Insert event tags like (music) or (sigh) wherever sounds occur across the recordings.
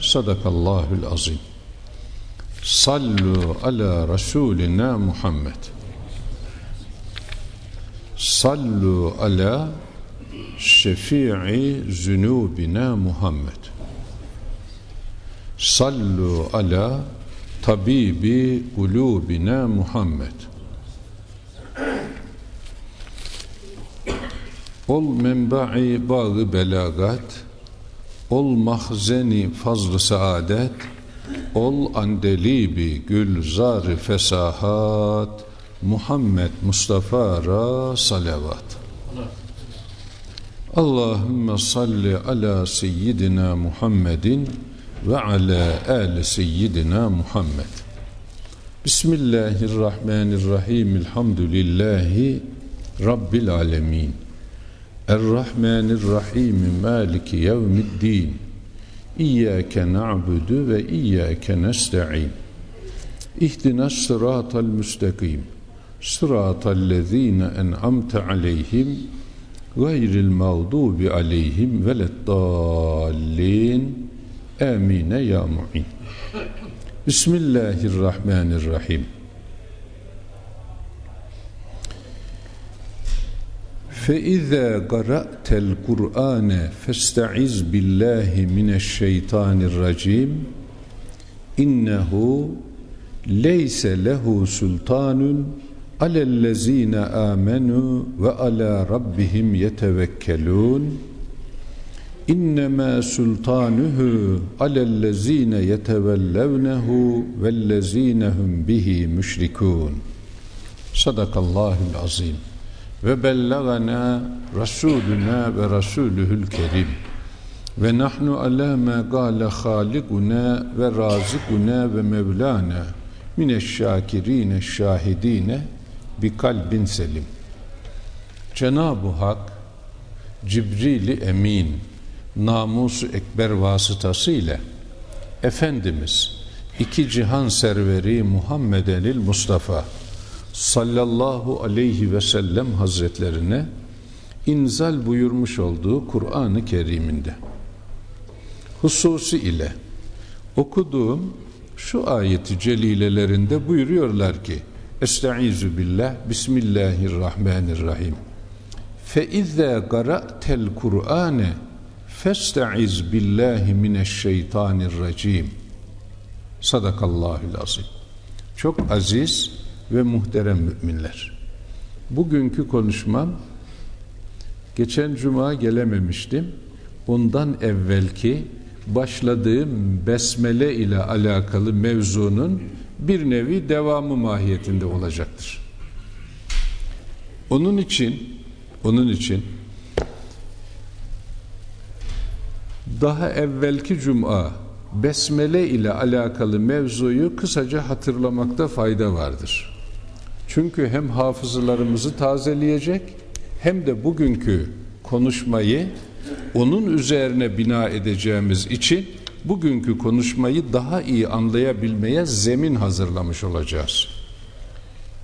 Sadakallahul azim. Sallu ala Resulina Muhammed. Sallu ala şefii zünubina Muhammed. Sallu ala tabibi kulubina Muhammed. Ol menba'i bağı belagat, ol mahzeni fazl saadet, ol andelibi gülzar fesahat, Muhammed Mustafa'ra salavat. Allahümme salli ala seyyidina Muhammedin ve ala ali seyyidina Muhammed. Bismillahirrahmanirrahim. Elhamdülillahi Rabbil alemin. الرحمن الرحيم مالك يوم الدين إياك نعبد وإياك نستعين. اهدنا الصراط المستقيم صراط الذين أنعمت عليهم غير المغضوب عليهم ولا الضالين. آمين يا معين. بسم الله الرحمن الرحيم. فإذا قرأت القرآن فاستعذ بالله من الشيطان الرجيم إنه ليس له سلطان على الذين آمنوا وعلى ربهم يتوكلون إنما سلطانه على الذين يتولونه والذين هم به مشركون صدق الله العظيم ve bellagana Rasuluna ve Rasuluhul Kerim. Ve nahnu ala ma gale halikuna ve razikuna ve mevlana mineşşakirine şahidine bi kalbin selim. Cenab-ı Hak Cibril-i Emin namusu ekber vasıtasıyla Efendimiz iki cihan serveri Muhammedenil Mustafa sallallahu aleyhi ve sellem hazretlerine inzal buyurmuş olduğu Kur'an-ı Kerim'inde. Hususi ile okuduğum şu ayeti celilelerinde buyuruyorlar ki Estaizu billah Bismillahirrahmanirrahim. Fe izâ gara'tel Kur'ane festaiz billahi mineşşeytanirracim. Sadakallahül azim. Çok aziz ve muhterem müminler. Bugünkü konuşmam geçen cuma gelememiştim. Ondan evvelki başladığım besmele ile alakalı mevzunun bir nevi devamı mahiyetinde olacaktır. Onun için onun için daha evvelki cuma besmele ile alakalı mevzuyu kısaca hatırlamakta fayda vardır. Çünkü hem hafızlarımızı tazeleyecek hem de bugünkü konuşmayı onun üzerine bina edeceğimiz için bugünkü konuşmayı daha iyi anlayabilmeye zemin hazırlamış olacağız.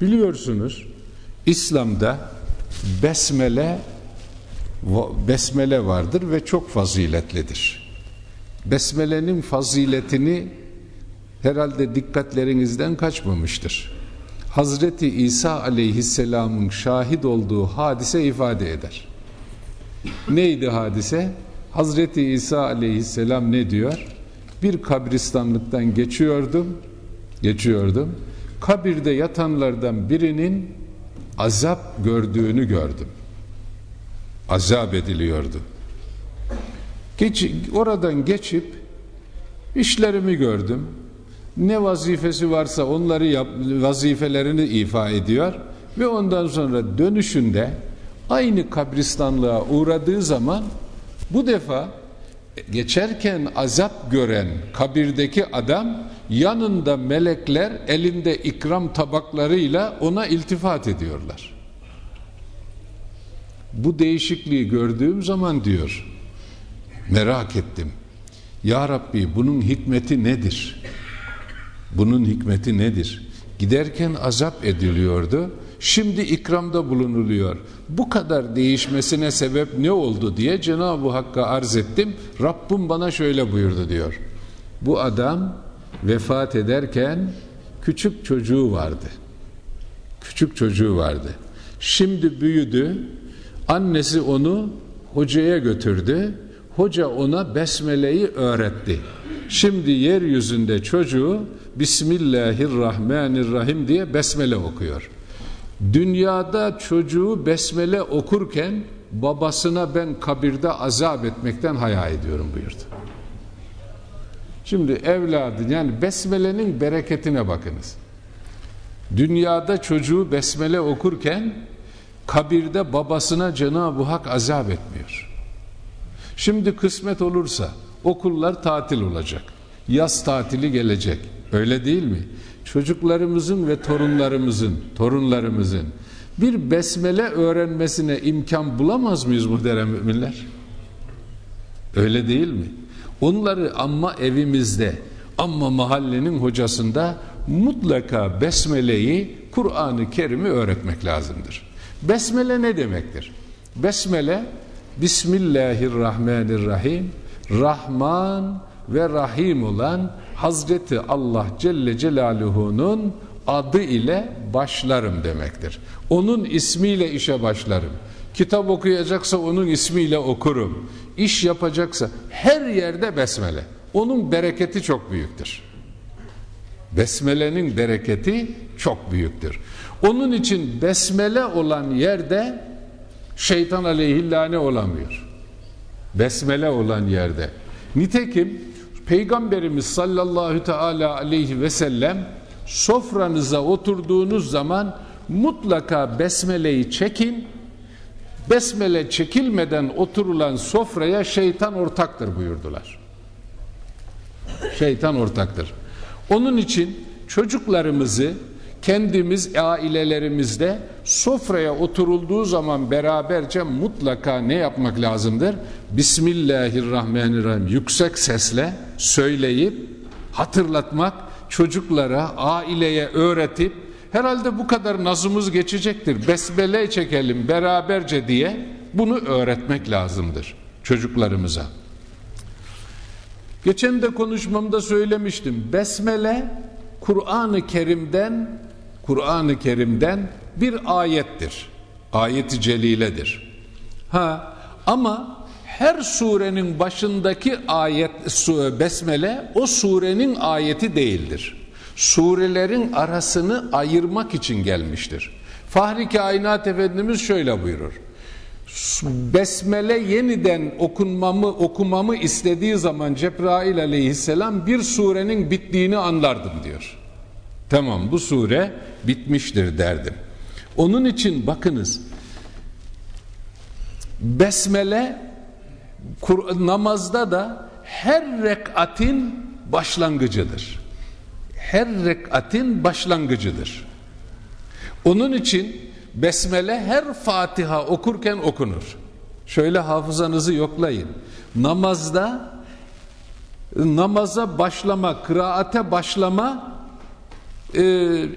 Biliyorsunuz İslam'da besmele besmele vardır ve çok faziletlidir. Besmele'nin faziletini herhalde dikkatlerinizden kaçmamıştır. Hazreti İsa aleyhisselamın şahit olduğu hadise ifade eder. Neydi hadise? Hazreti İsa aleyhisselam ne diyor? Bir kabristanlıktan geçiyordum. geçiyordum. Kabirde yatanlardan birinin azap gördüğünü gördüm. Azap ediliyordu. Geç, oradan geçip işlerimi gördüm. Ne vazifesi varsa onları yap, vazifelerini ifa ediyor ve ondan sonra dönüşünde aynı kabristanlığa uğradığı zaman bu defa geçerken azap gören kabirdeki adam yanında melekler elinde ikram tabaklarıyla ona iltifat ediyorlar. Bu değişikliği gördüğüm zaman diyor merak ettim. Ya Rabbi bunun hikmeti nedir? Bunun hikmeti nedir? Giderken azap ediliyordu. Şimdi ikramda bulunuluyor. Bu kadar değişmesine sebep ne oldu diye Cenab-ı Hakk'a arz ettim. Rabbim bana şöyle buyurdu diyor. Bu adam vefat ederken küçük çocuğu vardı. Küçük çocuğu vardı. Şimdi büyüdü. Annesi onu hocaya götürdü. Hoca ona besmeleyi öğretti. Şimdi yeryüzünde çocuğu Bismillahirrahmanirrahim diye besmele okuyor. Dünyada çocuğu besmele okurken babasına ben kabirde azap etmekten haya ediyorum buyurdu. Şimdi evladı yani besmelenin bereketine bakınız. Dünyada çocuğu besmele okurken kabirde babasına Cenab-ı Hak azap etmiyor. Şimdi kısmet olursa okullar tatil olacak. Yaz tatili gelecek. Öyle değil mi? Çocuklarımızın ve torunlarımızın, torunlarımızın bir besmele öğrenmesine imkan bulamaz mıyız muhterem müminler? Öyle değil mi? Onları amma evimizde, amma mahallenin hocasında mutlaka besmeleyi, Kur'an-ı Kerim'i öğretmek lazımdır. Besmele ne demektir? Besmele Bismillahirrahmanirrahim Rahman ve Rahim olan Hazreti Allah Celle Celaluhu'nun adı ile başlarım demektir. Onun ismiyle işe başlarım. Kitap okuyacaksa onun ismiyle okurum. İş yapacaksa her yerde besmele. Onun bereketi çok büyüktür. Besmelenin bereketi çok büyüktür. Onun için besmele olan yerde şeytan aleyhillâne olamıyor. Besmele olan yerde. Nitekim Peygamberimiz sallallahu teala aleyhi ve sellem sofranıza oturduğunuz zaman mutlaka besmeleyi çekin. Besmele çekilmeden oturulan sofraya şeytan ortaktır buyurdular. Şeytan ortaktır. Onun için çocuklarımızı kendimiz ailelerimizde sofraya oturulduğu zaman beraberce mutlaka ne yapmak lazımdır? Bismillahirrahmanirrahim yüksek sesle söyleyip hatırlatmak çocuklara, aileye öğretip herhalde bu kadar nazımız geçecektir. Besmele çekelim beraberce diye bunu öğretmek lazımdır çocuklarımıza. Geçen de konuşmamda söylemiştim. Besmele Kur'an-ı Kerim'den Kur'an-ı Kerim'den bir ayettir. Ayeti celiledir. Ha ama her surenin başındaki ayet besmele o surenin ayeti değildir. Surelerin arasını ayırmak için gelmiştir. Fahri Kainat Efendimiz şöyle buyurur. Besmele yeniden okunmamı okumamı istediği zaman Cebrail aleyhisselam bir surenin bittiğini anlardım diyor. Tamam bu sure bitmiştir derdim. Onun için bakınız besmele namazda da her rekatin başlangıcıdır. Her rekatin başlangıcıdır. Onun için besmele her Fatiha okurken okunur. Şöyle hafızanızı yoklayın. Namazda namaza başlama, kıraate başlama e,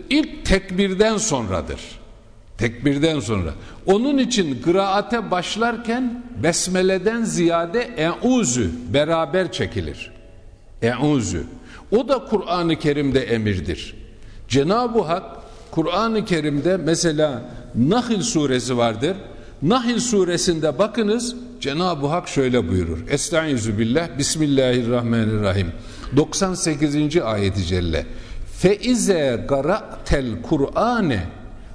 ilk tekbirden sonradır. Tekbirden sonra. Onun için kıraate başlarken besmeleden ziyade e'uzu beraber çekilir. E'uzu. O da Kur'an-ı Kerim'de emirdir. Cenab-ı Hak Kur'an-ı Kerim'de mesela Nahl suresi vardır. Nahl suresinde bakınız Cenab-ı Hak şöyle buyurur. Estaizu billah Bismillahirrahmanirrahim. 98. ayeti celle. Feize gara'tel Kur'ane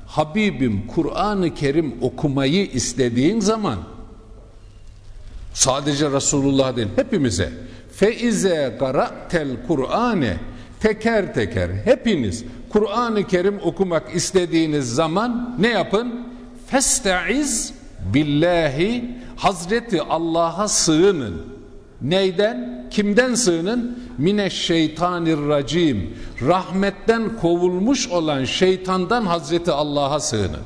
Habibim Kur'an-ı Kerim okumayı istediğin zaman sadece Resulullah değil hepimize feize gara'tel Kur'ane teker teker hepiniz Kur'an-ı Kerim okumak istediğiniz zaman ne yapın? Festaiz billahi Hazreti Allah'a sığının. Neyden? Kimden sığının? Mineşşeytanirracim. Rahmetten kovulmuş olan şeytandan Hazreti Allah'a sığının.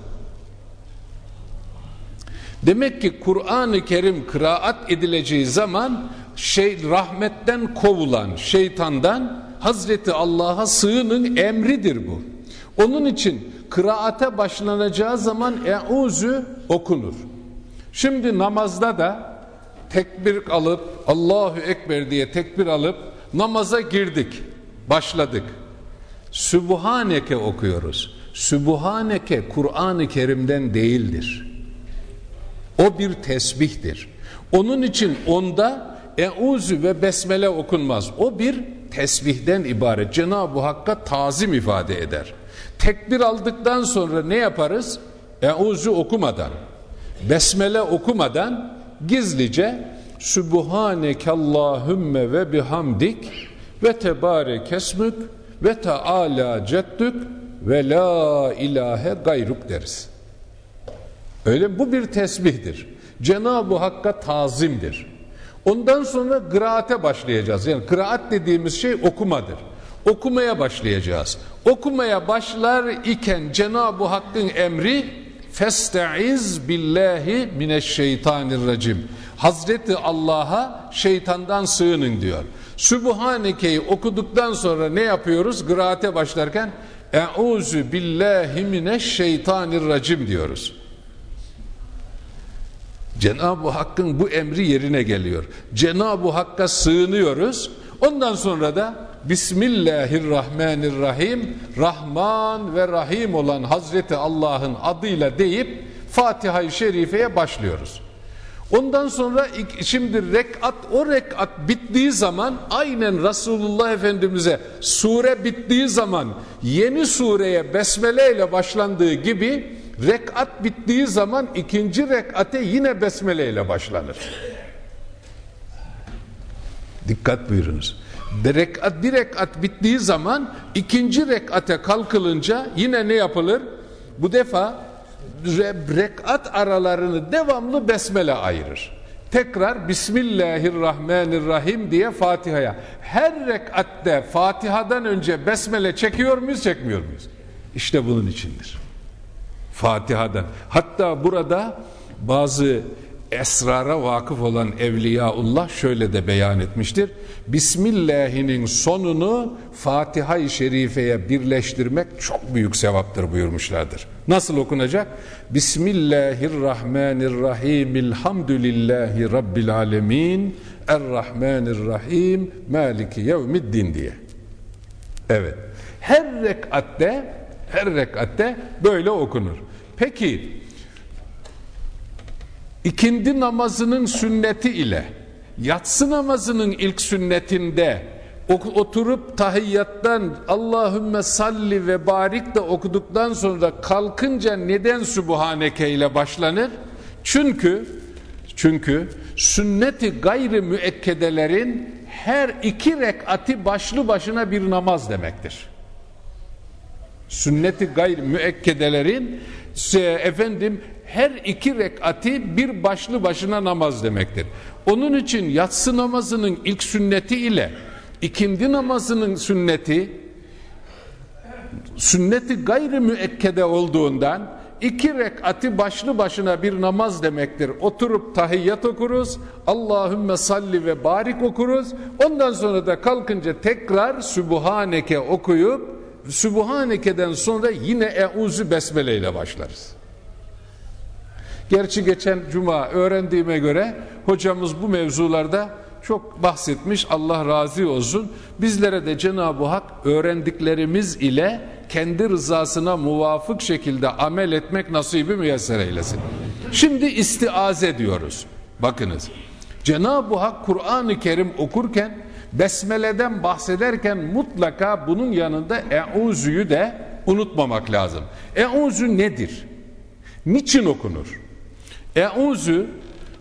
Demek ki Kur'an-ı Kerim kıraat edileceği zaman şey rahmetten kovulan şeytandan Hazreti Allah'a sığının emridir bu. Onun için kıraate başlanacağı zaman euzü okunur. Şimdi namazda da tekbir alıp Allahu Ekber diye tekbir alıp namaza girdik. Başladık. Sübhaneke okuyoruz. Sübhaneke Kur'an-ı Kerim'den değildir. O bir tesbihtir. Onun için onda Euzu ve Besmele okunmaz. O bir tesbihden ibaret. Cenab-ı Hakk'a tazim ifade eder. Tekbir aldıktan sonra ne yaparız? Euzu okumadan, Besmele okumadan gizlice Sübhaneke Allahümme ve bihamdik ve tebarek esmük ve teala ceddük ve la ilahe gayruk deriz. Öyle bu bir tesbihdir. Cenab-ı Hakk'a tazimdir. Ondan sonra kıraate başlayacağız. Yani kıraat dediğimiz şey okumadır. Okumaya başlayacağız. Okumaya başlar iken Cenab-ı Hakk'ın emri Festaiz billahi mineşşeytanirracim. Hazreti Allah'a şeytandan sığının diyor. Sübhaneke'yi okuduktan sonra ne yapıyoruz? Kıraate başlarken Euzu billahi mineşşeytanirracim diyoruz. Cenab-ı Hakk'ın bu emri yerine geliyor. Cenab-ı Hakk'a sığınıyoruz. Ondan sonra da Bismillahirrahmanirrahim Rahman ve Rahim olan Hazreti Allah'ın adıyla deyip Fatiha-i Şerife'ye başlıyoruz. Ondan sonra şimdi rekat o rekat bittiği zaman aynen Resulullah Efendimiz'e sure bittiği zaman yeni sureye besmele ile başlandığı gibi rekat bittiği zaman ikinci rekate yine besmele ile başlanır. Dikkat buyurunuz. Rekat, bir rekat bittiği zaman ikinci rekate kalkılınca yine ne yapılır? Bu defa rekat aralarını devamlı besmele ayırır. Tekrar Bismillahirrahmanirrahim diye Fatiha'ya. Her rekatte Fatiha'dan önce besmele çekiyor muyuz çekmiyor muyuz? İşte bunun içindir. Fatiha'da. Hatta burada bazı esrara vakıf olan Evliyaullah şöyle de beyan etmiştir. Bismillah'inin sonunu Fatiha-i Şerife'ye birleştirmek çok büyük sevaptır buyurmuşlardır. Nasıl okunacak? Bismillahirrahmanirrahim. Elhamdülillahi Rabbil alemin. Errahmanirrahim. Maliki yevmiddin diye. Evet. Her rekatte her rekatte böyle okunur. Peki ikindi namazının sünneti ile yatsı namazının ilk sünnetinde oturup tahiyyattan Allahümme salli ve barik de okuduktan sonra kalkınca neden Sübhaneke ile başlanır? Çünkü çünkü sünneti gayri müekkedelerin her iki rekati başlı başına bir namaz demektir. Sünneti gayri müekkedelerin efendim her iki rekati bir başlı başına namaz demektir. Onun için yatsı namazının ilk sünneti ile ikindi namazının sünneti sünneti gayri müekkede olduğundan iki rekati başlı başına bir namaz demektir. Oturup tahiyyat okuruz. Allahümme salli ve barik okuruz. Ondan sonra da kalkınca tekrar Sübhaneke okuyup Sübhaneke'den sonra yine Eûzü Besmele ile başlarız. Gerçi geçen cuma öğrendiğime göre hocamız bu mevzularda çok bahsetmiş Allah razı olsun. Bizlere de Cenab-ı Hak öğrendiklerimiz ile kendi rızasına muvafık şekilde amel etmek nasibi müyesser eylesin. Şimdi istiaze diyoruz. Bakınız Cenab-ı Hak Kur'an-ı Kerim okurken Besmele'den bahsederken mutlaka bunun yanında e'uzu'yu de unutmamak lazım. E'uzu nedir? Niçin okunur? E'uzu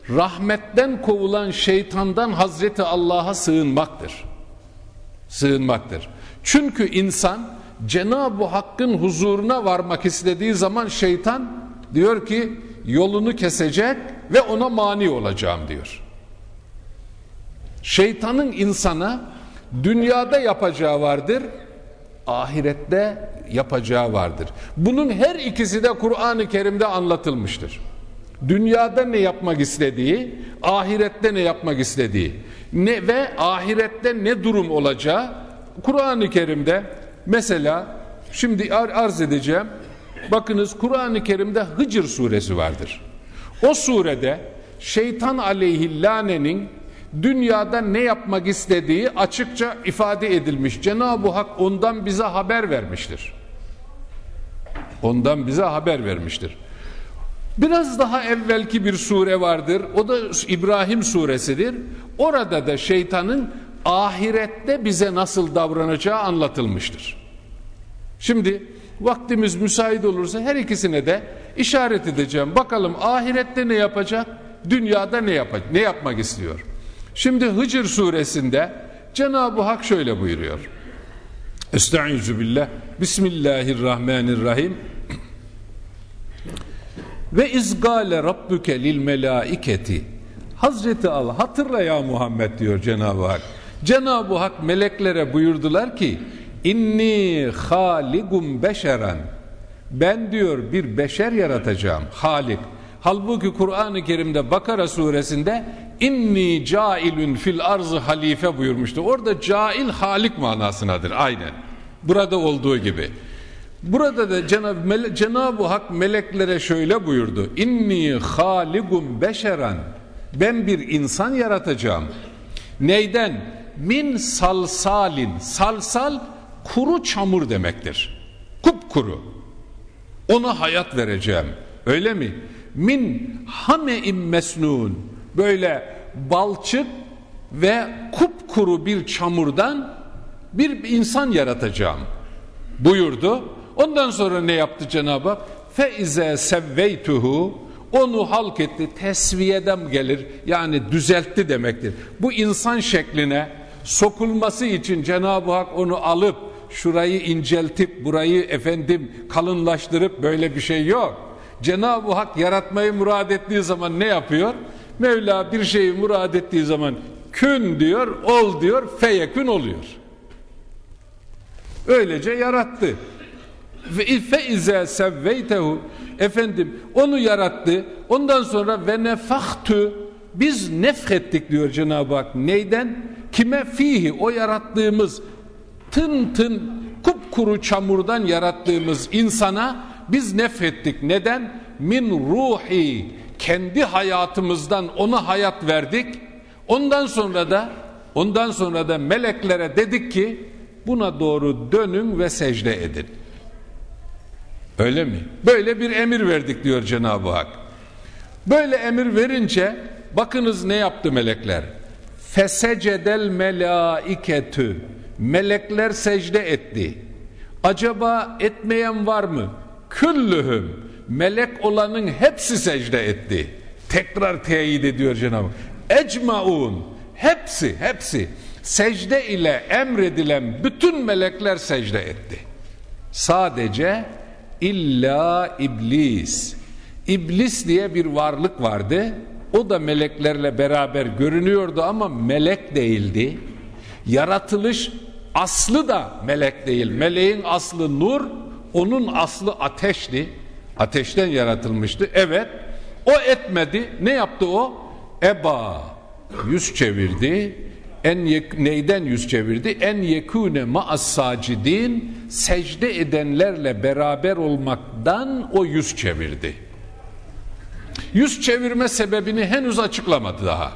rahmetten kovulan şeytandan Hazreti Allah'a sığınmaktır. Sığınmaktır. Çünkü insan Cenab-ı Hakk'ın huzuruna varmak istediği zaman şeytan diyor ki yolunu kesecek ve ona mani olacağım diyor. Şeytanın insana dünyada yapacağı vardır, ahirette yapacağı vardır. Bunun her ikisi de Kur'an-ı Kerim'de anlatılmıştır. Dünyada ne yapmak istediği, ahirette ne yapmak istediği ne ve ahirette ne durum olacağı Kur'an-ı Kerim'de mesela şimdi arz edeceğim. Bakınız Kur'an-ı Kerim'de Hıcır suresi vardır. O surede şeytan aleyhillanenin dünyada ne yapmak istediği açıkça ifade edilmiş. Cenab-ı Hak ondan bize haber vermiştir. Ondan bize haber vermiştir. Biraz daha evvelki bir sure vardır. O da İbrahim suresidir. Orada da şeytanın ahirette bize nasıl davranacağı anlatılmıştır. Şimdi vaktimiz müsait olursa her ikisine de işaret edeceğim. Bakalım ahirette ne yapacak? Dünyada ne yapacak? Ne yapmak istiyor? Şimdi Hıcır suresinde Cenab-ı Hak şöyle buyuruyor. Estaizu billah. Bismillahirrahmanirrahim. Ve izgale rabbuke lil melaiketi. Hazreti Allah hatırla ya Muhammed diyor Cenab-ı Hak. Cenab-ı Hak meleklere buyurdular ki inni haligum beşeren. Ben diyor bir beşer yaratacağım halik halbuki Kur'an-ı Kerim'de Bakara suresinde inni cailün fil arzı halife buyurmuştu. Orada cail halik manasınadır aynen. Burada olduğu gibi burada da Cenab-ı Cenab Hak meleklere şöyle buyurdu inni haligum beşeren ben bir insan yaratacağım neyden min salsalin salsal kuru çamur demektir. Kupkuru. Ona hayat vereceğim. Öyle mi? Min hame'im mesnun. Böyle balçık ve kupkuru bir çamurdan bir insan yaratacağım. Buyurdu. Ondan sonra ne yaptı Cenab-ı Hak? Feize sevveytuhu onu halk etti. Tesviyeden gelir. Yani düzeltti demektir. Bu insan şekline sokulması için Cenab-ı Hak onu alıp şurayı inceltip burayı efendim kalınlaştırıp böyle bir şey yok. Cenab-ı Hak yaratmayı murad ettiği zaman ne yapıyor? Mevla bir şeyi murad ettiği zaman kün diyor, ol diyor, feyekün oluyor. Öylece yarattı. Ve feize sevveytehu efendim onu yarattı. Ondan sonra ve nefahtu biz nefrettik diyor Cenab-ı Hak. Neyden? Kime fihi o yarattığımız tın tın kupkuru çamurdan yarattığımız insana biz nefrettik. Neden? Min ruhi kendi hayatımızdan ona hayat verdik. Ondan sonra da ondan sonra da meleklere dedik ki buna doğru dönün ve secde edin. Öyle mi? Böyle bir emir verdik diyor Cenab-ı Hak. Böyle emir verince bakınız ne yaptı melekler? Fesecedel melaiketü melekler secde etti. Acaba etmeyen var mı? Küllühüm melek olanın hepsi secde etti. Tekrar teyit ediyor Cenab-ı Ecmaun hepsi hepsi secde ile emredilen bütün melekler secde etti. Sadece illa iblis. İblis diye bir varlık vardı. O da meleklerle beraber görünüyordu ama melek değildi. Yaratılış aslı da melek değil. Meleğin aslı nur, onun aslı ateşti. Ateşten yaratılmıştı. Evet. O etmedi. Ne yaptı o? Eba. Yüz çevirdi. En yek, neyden yüz çevirdi? En yekune ma'as sacidin secde edenlerle beraber olmaktan o yüz çevirdi. Yüz çevirme sebebini henüz açıklamadı daha.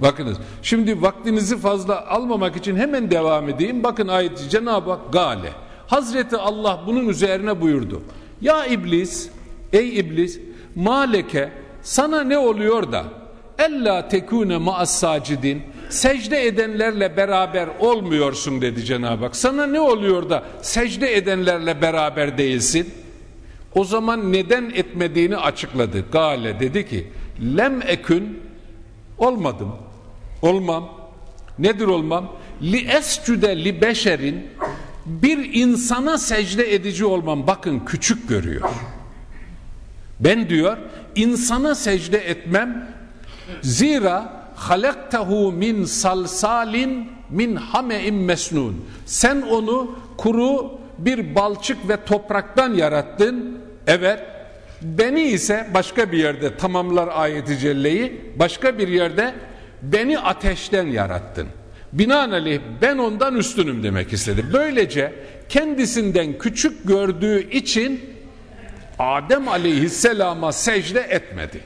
Bakınız şimdi vaktinizi fazla almamak için hemen devam edeyim. Bakın ayeti Cenab-ı Hak gale. Hazreti Allah bunun üzerine buyurdu. Ya iblis, ey iblis, maleke sana ne oluyor da ella tekune ma'as sacidin secde edenlerle beraber olmuyorsun dedi Cenab-ı Hak. Sana ne oluyor da secde edenlerle beraber değilsin? O zaman neden etmediğini açıkladı. Gale dedi ki lem ekün olmadım. Olmam. Nedir olmam? Li escüde li beşerin bir insana secde edici olmam. Bakın küçük görüyor. Ben diyor insana secde etmem zira halaktahu min salsalin min hame'in mesnun. Sen onu kuru bir balçık ve topraktan yarattın. Evet. Beni ise başka bir yerde tamamlar ayeti celleyi başka bir yerde beni ateşten yarattın. Binaenaleyh ben ondan üstünüm demek istedi. Böylece kendisinden küçük gördüğü için Adem aleyhisselama secde etmedi.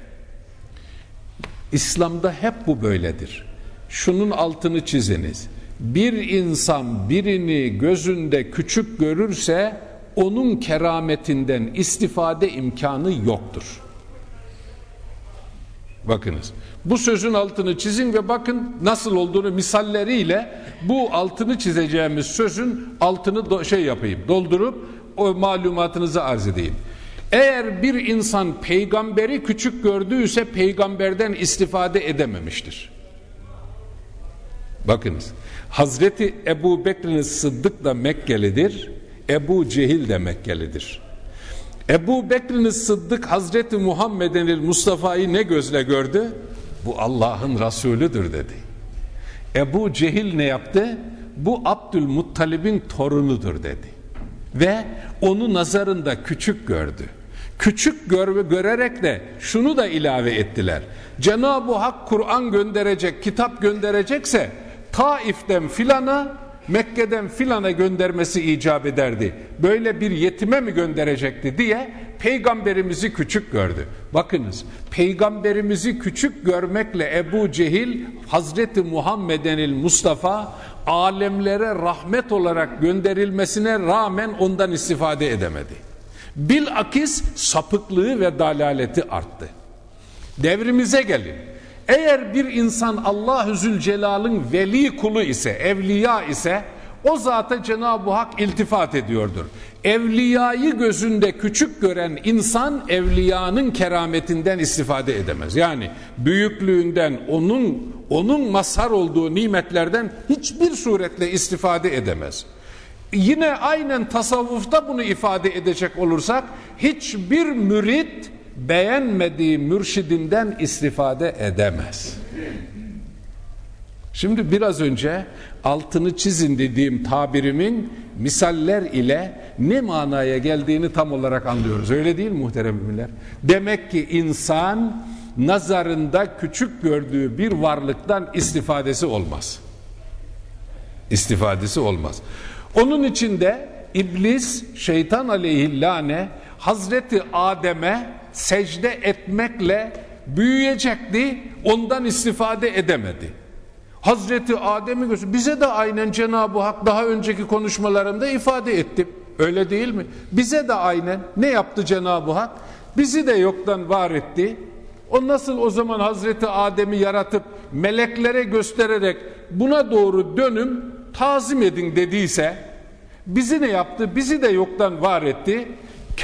İslam'da hep bu böyledir. Şunun altını çiziniz. Bir insan birini gözünde küçük görürse onun kerametinden istifade imkanı yoktur. Bakınız. Bu sözün altını çizin ve bakın nasıl olduğunu misalleriyle bu altını çizeceğimiz sözün altını şey yapayım, doldurup o malumatınızı arz edeyim. Eğer bir insan peygamberi küçük gördüyse peygamberden istifade edememiştir. Bakınız. Hazreti Ebu Bekir'in Sıddık da Mekkelidir. Ebu Cehil de Mekkelidir. Ebu Bekir'in Sıddık Hazreti Muhammed'in Mustafa'yı ne gözle gördü? Bu Allah'ın Resulüdür dedi. Ebu Cehil ne yaptı? Bu Abdülmuttalib'in torunudur dedi. Ve onu nazarında küçük gördü. Küçük gör görerek de şunu da ilave ettiler. Cenab-ı Hak Kur'an gönderecek, kitap gönderecekse Taif'ten filana, Mekke'den filana göndermesi icap ederdi. Böyle bir yetime mi gönderecekti diye peygamberimizi küçük gördü. Bakınız peygamberimizi küçük görmekle Ebu Cehil Hazreti Muhammedenil Mustafa alemlere rahmet olarak gönderilmesine rağmen ondan istifade edemedi. Bilakis sapıklığı ve dalaleti arttı. Devrimize gelin. Eğer bir insan Allah-u Zülcelal'ın veli kulu ise, evliya ise o zata Cenab-ı Hak iltifat ediyordur. Evliyayı gözünde küçük gören insan evliyanın kerametinden istifade edemez. Yani büyüklüğünden onun onun mazhar olduğu nimetlerden hiçbir suretle istifade edemez. Yine aynen tasavvufta bunu ifade edecek olursak hiçbir mürit beğenmediği mürşidinden istifade edemez. Şimdi biraz önce altını çizin dediğim tabirimin misaller ile ne manaya geldiğini tam olarak anlıyoruz. Öyle değil muhterem müminler? Demek ki insan nazarında küçük gördüğü bir varlıktan istifadesi olmaz. İstifadesi olmaz. Onun içinde iblis, şeytan aleyhillâne Hazreti Adem'e secde etmekle büyüyecekti, ondan istifade edemedi. Hazreti Adem'i göster. Bize de aynen Cenab-ı Hak daha önceki konuşmalarımda ifade ettim. Öyle değil mi? Bize de aynen ne yaptı Cenab-ı Hak? Bizi de yoktan var etti. O nasıl o zaman Hazreti Adem'i yaratıp meleklere göstererek buna doğru dönüm tazim edin dediyse bizi ne yaptı? Bizi de yoktan var etti.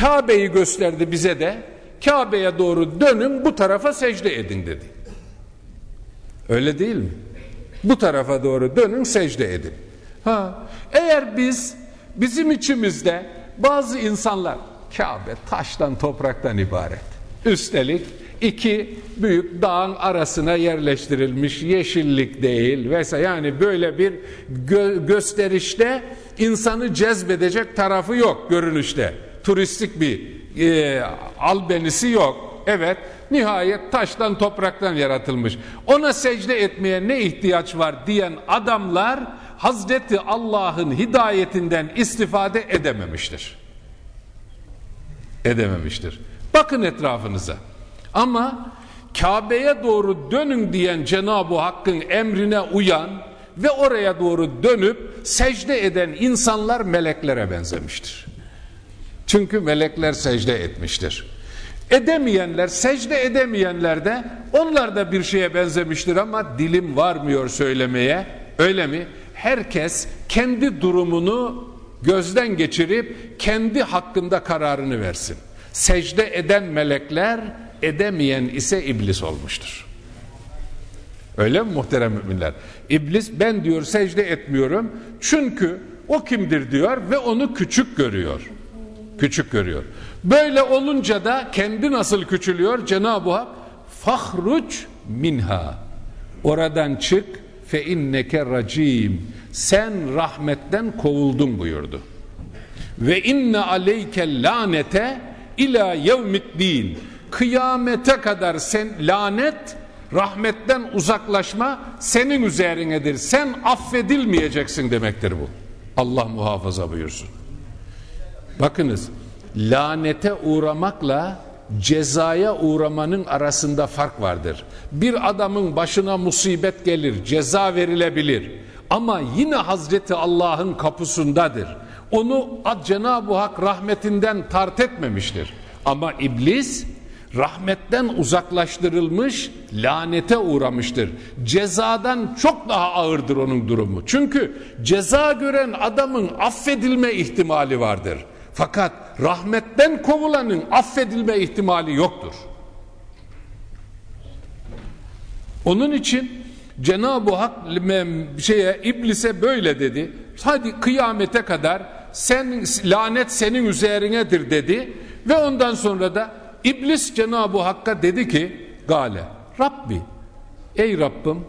Kabe'yi gösterdi bize de. Kabe'ye doğru dönün bu tarafa secde edin dedi. Öyle değil mi? Bu tarafa doğru dönün secde edin. Ha, eğer biz bizim içimizde bazı insanlar Kabe taştan topraktan ibaret. Üstelik iki büyük dağın arasına yerleştirilmiş yeşillik değil vesaire. Yani böyle bir gö gösterişte insanı cezbedecek tarafı yok görünüşte. Turistik bir e, albenisi yok. Evet nihayet taştan topraktan yaratılmış. Ona secde etmeye ne ihtiyaç var diyen adamlar Hazreti Allah'ın hidayetinden istifade edememiştir. Edememiştir. Bakın etrafınıza ama Kabe'ye doğru dönün diyen Cenab-ı Hakk'ın emrine uyan ve oraya doğru dönüp secde eden insanlar meleklere benzemiştir. Çünkü melekler secde etmiştir. Edemeyenler, secde edemeyenler de onlar da bir şeye benzemiştir ama dilim varmıyor söylemeye. Öyle mi? Herkes kendi durumunu gözden geçirip kendi hakkında kararını versin. Secde eden melekler, edemeyen ise iblis olmuştur. Öyle mi muhterem müminler? İblis ben diyor secde etmiyorum çünkü o kimdir diyor ve onu küçük görüyor. Küçük görüyor. Böyle olunca da kendi nasıl küçülüyor? Cenab-ı Hak fahruç minha. Oradan çık fe inneke racim. Sen rahmetten kovuldun buyurdu. Ve inne aleyke lanete ila yevmiddin. Kıyamete kadar sen lanet rahmetten uzaklaşma senin üzerinedir. Sen affedilmeyeceksin demektir bu. Allah muhafaza buyursun. Bakınız lanete uğramakla cezaya uğramanın arasında fark vardır. Bir adamın başına musibet gelir, ceza verilebilir. Ama yine Hazreti Allah'ın kapısındadır. Onu Cenab-ı Hak rahmetinden tart etmemiştir. Ama iblis rahmetten uzaklaştırılmış, lanete uğramıştır. Cezadan çok daha ağırdır onun durumu. Çünkü ceza gören adamın affedilme ihtimali vardır. Fakat rahmetten kovulanın affedilme ihtimali yoktur. Onun için Cenab-ı Hak şeye iblise böyle dedi. Hadi kıyamete kadar sen lanet senin üzerinedir dedi ve ondan sonra da iblis Cenab-ı Hakk'a dedi ki gale Rabbi ey Rabbim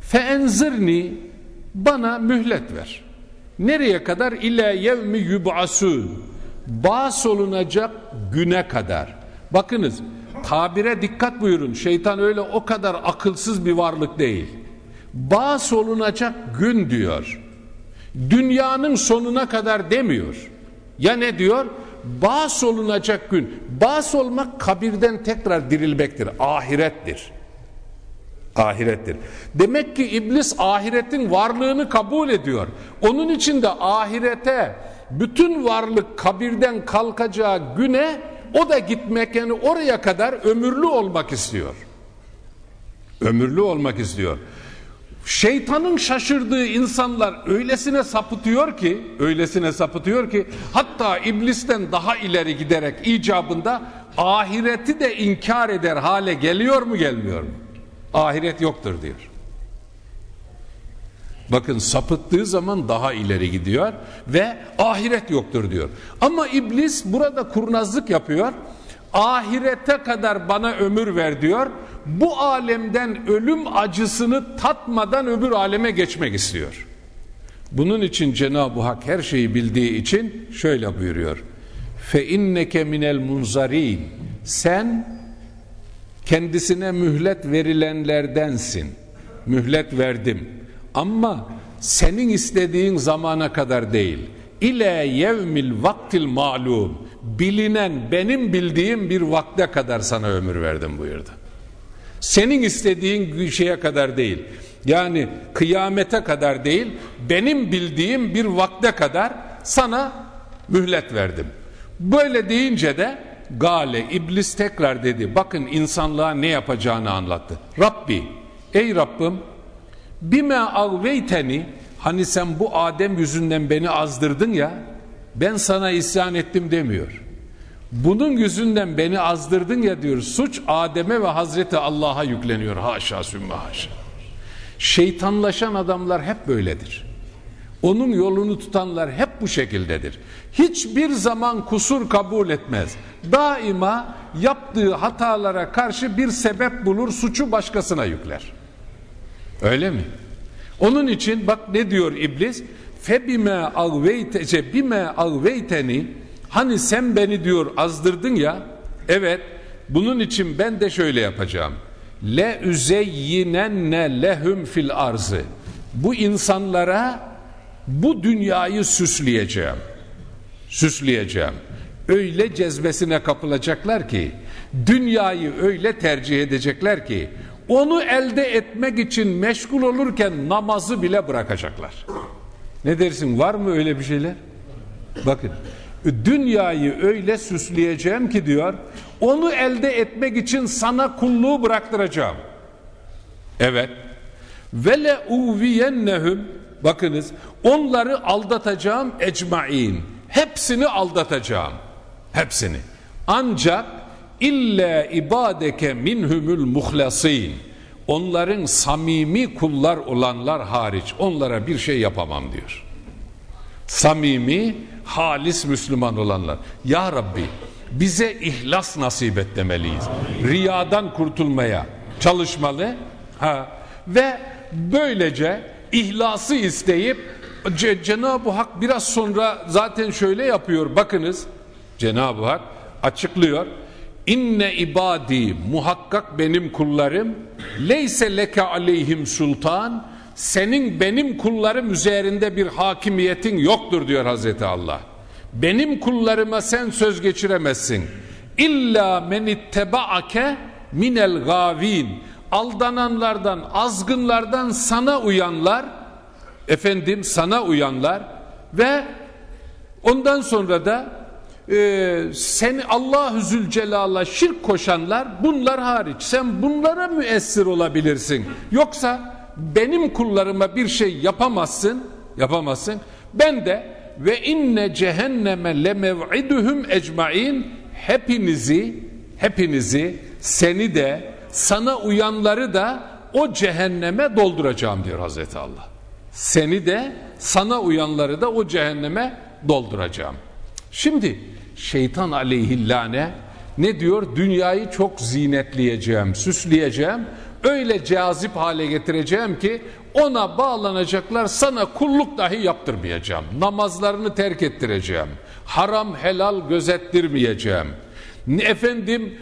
feenzirni bana mühlet ver. Nereye kadar? İlâ yevmi yub'asûn. Bağ olunacak güne kadar. Bakınız tabire dikkat buyurun. Şeytan öyle o kadar akılsız bir varlık değil. Bağ olunacak gün diyor. Dünyanın sonuna kadar demiyor. Ya ne diyor? Bağ olunacak gün. Bağ olmak kabirden tekrar dirilmektir. Ahirettir ahirettir. Demek ki iblis ahiretin varlığını kabul ediyor. Onun için de ahirete bütün varlık kabirden kalkacağı güne o da gitmek yani oraya kadar ömürlü olmak istiyor. Ömürlü olmak istiyor. Şeytanın şaşırdığı insanlar öylesine sapıtıyor ki, öylesine sapıtıyor ki hatta iblisten daha ileri giderek icabında ahireti de inkar eder hale geliyor mu gelmiyor mu? Ahiret yoktur diyor. Bakın sapıttığı zaman daha ileri gidiyor ve ahiret yoktur diyor. Ama iblis burada kurnazlık yapıyor. Ahirete kadar bana ömür ver diyor. Bu alemden ölüm acısını tatmadan öbür aleme geçmek istiyor. Bunun için Cenab-ı Hak her şeyi bildiği için şöyle buyuruyor. Fe inneke minel munzarin. Sen kendisine mühlet verilenlerdensin. Mühlet verdim. Ama senin istediğin zamana kadar değil. İle yevmil vaktil malum. Bilinen benim bildiğim bir vakte kadar sana ömür verdim buyurdu. Senin istediğin şeye kadar değil. Yani kıyamete kadar değil. Benim bildiğim bir vakte kadar sana mühlet verdim. Böyle deyince de Gale iblis tekrar dedi bakın insanlığa ne yapacağını anlattı. Rabbi ey Rabbim bime agveyteni hani sen bu Adem yüzünden beni azdırdın ya ben sana isyan ettim demiyor. Bunun yüzünden beni azdırdın ya diyor suç Adem'e ve Hazreti Allah'a yükleniyor haşa sümme haşa. Şeytanlaşan adamlar hep böyledir. Onun yolunu tutanlar hep bu şekildedir. Hiçbir zaman kusur kabul etmez. Daima yaptığı hatalara karşı bir sebep bulur, suçu başkasına yükler. Öyle mi? Onun için bak ne diyor iblis? Febime agveyte bime agveyteni hani sen beni diyor azdırdın ya evet bunun için ben de şöyle yapacağım. Le üzeyyinenne lehum fil arzı. Bu insanlara bu dünyayı süsleyeceğim. Süsleyeceğim. Öyle cezbesine kapılacaklar ki, dünyayı öyle tercih edecekler ki, onu elde etmek için meşgul olurken namazı bile bırakacaklar. Ne dersin var mı öyle bir şeyler? Bakın dünyayı öyle süsleyeceğim ki diyor Onu elde etmek için sana kulluğu bıraktıracağım. Evet. Ve le uviyennehum bakınız onları aldatacağım ecmain. Hepsini aldatacağım. Hepsini. Ancak illa ibadeke minhumul muhlasin. Onların samimi kullar olanlar hariç onlara bir şey yapamam diyor. Samimi, halis Müslüman olanlar. Ya Rabbi bize ihlas nasip et demeliyiz. Riyadan kurtulmaya çalışmalı. Ha. Ve böylece ihlası isteyip Cenab-ı Hak biraz sonra zaten şöyle yapıyor. Bakınız Cenab-ı Hak açıklıyor. İnne ibadi muhakkak benim kullarım leyse leke aleyhim sultan senin benim kullarım üzerinde bir hakimiyetin yoktur diyor Hazreti Allah. Benim kullarıma sen söz geçiremezsin. İlla men ittebaake minel gavin. Aldananlardan, azgınlardan sana uyanlar, efendim sana uyanlar ve ondan sonra da e, seni Allah-u Zülcelal'a şirk koşanlar bunlar hariç. Sen bunlara müessir olabilirsin. Yoksa benim kullarıma bir şey yapamazsın, yapamazsın. Ben de ve inne cehenneme lemev'iduhum ecmain hepinizi hepinizi seni de sana uyanları da o cehenneme dolduracağım diyor Hazreti Allah. Seni de sana uyanları da o cehenneme dolduracağım. Şimdi şeytan aleyhillâne ne diyor? Dünyayı çok zinetleyeceğim, süsleyeceğim. Öyle cazip hale getireceğim ki ona bağlanacaklar sana kulluk dahi yaptırmayacağım. Namazlarını terk ettireceğim. Haram helal gözettirmeyeceğim. Efendim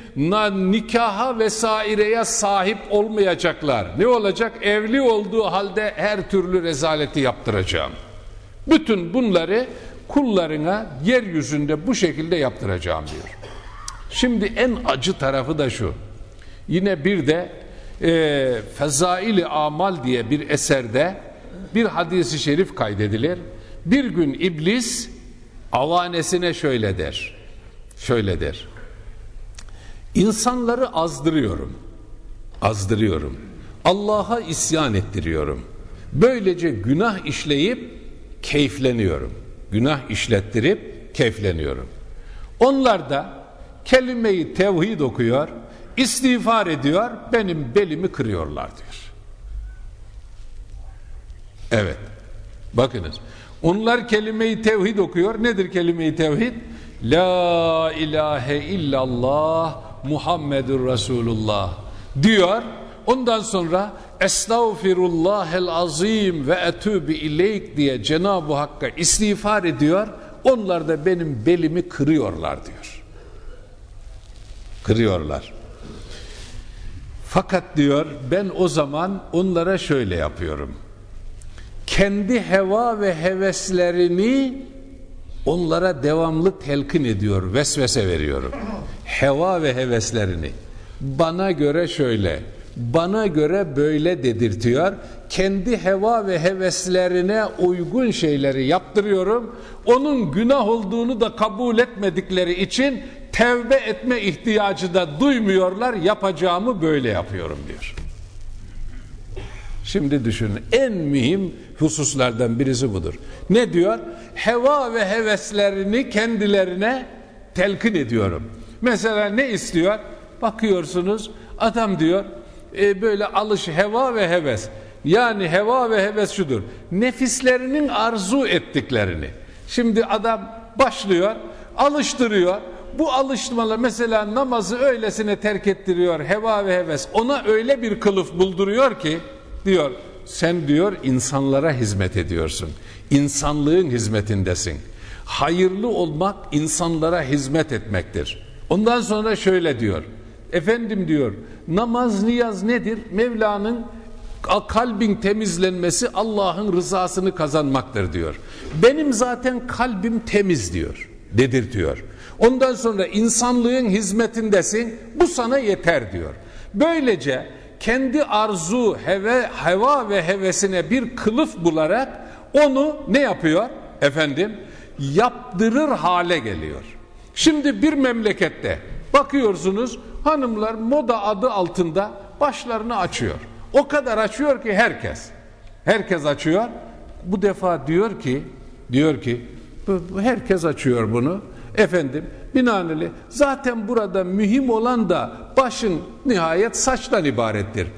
nikaha vesaireye sahip olmayacaklar. Ne olacak? Evli olduğu halde her türlü rezaleti yaptıracağım. Bütün bunları kullarına yeryüzünde bu şekilde yaptıracağım diyor. Şimdi en acı tarafı da şu. Yine bir de e, Fezaili Amal diye bir eserde bir hadisi şerif kaydedilir. Bir gün iblis avanesine şöyle der. Şöyle der. İnsanları azdırıyorum. Azdırıyorum. Allah'a isyan ettiriyorum. Böylece günah işleyip keyifleniyorum. Günah işlettirip keyifleniyorum. Onlar da kelimeyi tevhid okuyor, istiğfar ediyor, benim belimi kırıyorlar diyor. Evet. Bakınız. Onlar kelimeyi tevhid okuyor. Nedir kelimeyi tevhid? La ilahe illallah Muhammedur Resulullah diyor. Ondan sonra Estağfirullahel azim ve etûbü ileyk diye Cenab-ı Hakk'a istiğfar ediyor. Onlar da benim belimi kırıyorlar diyor. Kırıyorlar. Fakat diyor ben o zaman onlara şöyle yapıyorum. Kendi heva ve heveslerini onlara devamlı telkin ediyor, vesvese veriyorum. Heva ve heveslerini. Bana göre şöyle, bana göre böyle dedirtiyor. Kendi heva ve heveslerine uygun şeyleri yaptırıyorum. Onun günah olduğunu da kabul etmedikleri için tevbe etme ihtiyacı da duymuyorlar. Yapacağımı böyle yapıyorum diyor. Şimdi düşünün en mühim hususlardan birisi budur. Ne diyor? Heva ve heveslerini kendilerine telkin ediyorum. Mesela ne istiyor? Bakıyorsunuz adam diyor e, böyle alış heva ve heves. Yani heva ve heves şudur. Nefislerinin arzu ettiklerini. Şimdi adam başlıyor, alıştırıyor. Bu alıştırmalar mesela namazı öylesine terk ettiriyor heva ve heves. Ona öyle bir kılıf bulduruyor ki diyor sen diyor insanlara hizmet ediyorsun. İnsanlığın hizmetindesin. Hayırlı olmak insanlara hizmet etmektir. Ondan sonra şöyle diyor. Efendim diyor namaz niyaz nedir? Mevla'nın kalbin temizlenmesi Allah'ın rızasını kazanmaktır diyor. Benim zaten kalbim temiz diyor. Dedirtiyor. Ondan sonra insanlığın hizmetindesin bu sana yeter diyor. Böylece kendi arzu, heve, heva ve hevesine bir kılıf bularak onu ne yapıyor? Efendim yaptırır hale geliyor. Şimdi bir memlekette bakıyorsunuz hanımlar moda adı altında başlarını açıyor. O kadar açıyor ki herkes. Herkes açıyor. Bu defa diyor ki diyor ki herkes açıyor bunu. Efendim binaenaleyh zaten burada mühim olan da başın nihayet saçtan ibarettir.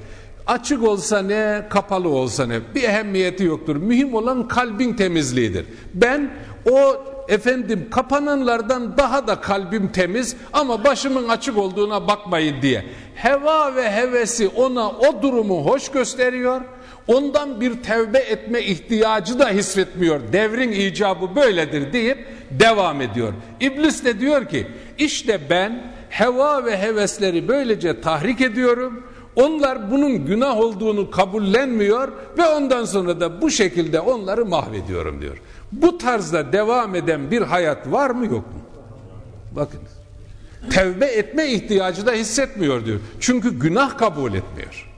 Açık olsa ne, kapalı olsa ne bir ehemmiyeti yoktur. Mühim olan kalbin temizliğidir. Ben o efendim kapananlardan daha da kalbim temiz ama başımın açık olduğuna bakmayın diye. Heva ve hevesi ona o durumu hoş gösteriyor. Ondan bir tevbe etme ihtiyacı da hissetmiyor. Devrin icabı böyledir deyip devam ediyor. İblis de diyor ki işte ben heva ve hevesleri böylece tahrik ediyorum. Onlar bunun günah olduğunu kabullenmiyor ve ondan sonra da bu şekilde onları mahvediyorum diyor. Bu tarzda devam eden bir hayat var mı yok mu? Bakın. Tevbe etme ihtiyacı da hissetmiyor diyor. Çünkü günah kabul etmiyor.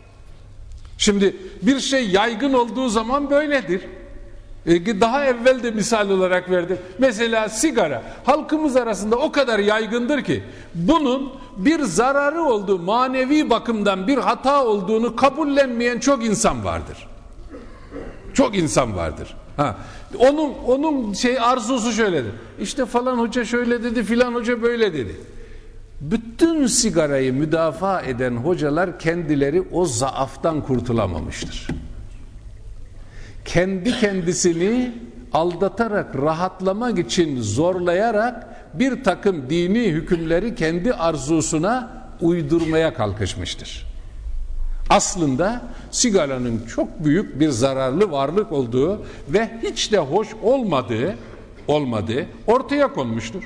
Şimdi bir şey yaygın olduğu zaman böyledir. E, daha evvel de misal olarak verdim. Mesela sigara halkımız arasında o kadar yaygındır ki bunun bir zararı olduğu manevi bakımdan bir hata olduğunu kabullenmeyen çok insan vardır. Çok insan vardır. Ha. Onun onun şey arzusu şöyledir. İşte falan hoca şöyle dedi, filan hoca böyle dedi. Bütün sigarayı müdafaa eden hocalar kendileri o zaaftan kurtulamamıştır. Kendi kendisini aldatarak, rahatlamak için zorlayarak bir takım dini hükümleri kendi arzusuna uydurmaya kalkışmıştır. Aslında sigaranın çok büyük bir zararlı varlık olduğu ve hiç de hoş olmadığı olmadığı ortaya konmuştur.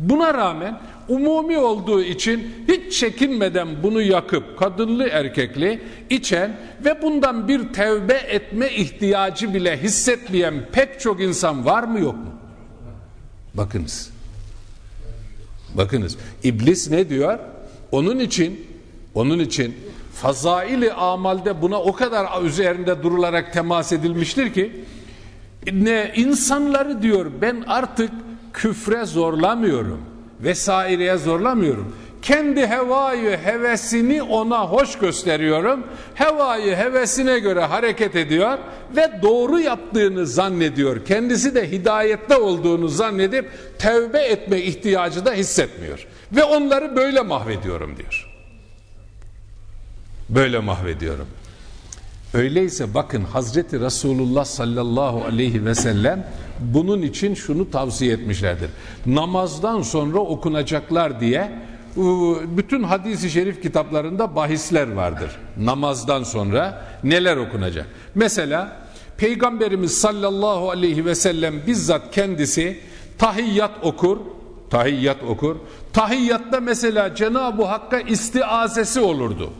Buna rağmen umumi olduğu için hiç çekinmeden bunu yakıp kadınlı erkekli içen ve bundan bir tevbe etme ihtiyacı bile hissetmeyen pek çok insan var mı yok mu? Bakınız. Bakınız. İblis ne diyor? Onun için onun için fazaili amalde buna o kadar üzerinde durularak temas edilmiştir ki ne insanları diyor ben artık küfre zorlamıyorum vesaireye zorlamıyorum. Kendi hevayı hevesini ona hoş gösteriyorum. Hevayı hevesine göre hareket ediyor ve doğru yaptığını zannediyor. Kendisi de hidayette olduğunu zannedip tevbe etme ihtiyacı da hissetmiyor. Ve onları böyle mahvediyorum diyor. Böyle mahvediyorum. Öyleyse bakın Hazreti Resulullah sallallahu aleyhi ve sellem bunun için şunu tavsiye etmişlerdir. Namazdan sonra okunacaklar diye bütün hadisi şerif kitaplarında bahisler vardır. Namazdan sonra neler okunacak? Mesela Peygamberimiz sallallahu aleyhi ve sellem bizzat kendisi tahiyyat okur, tahiyyat okur. Tahiyyatta mesela Cenab-ı Hakk'a istiazesi olurdu.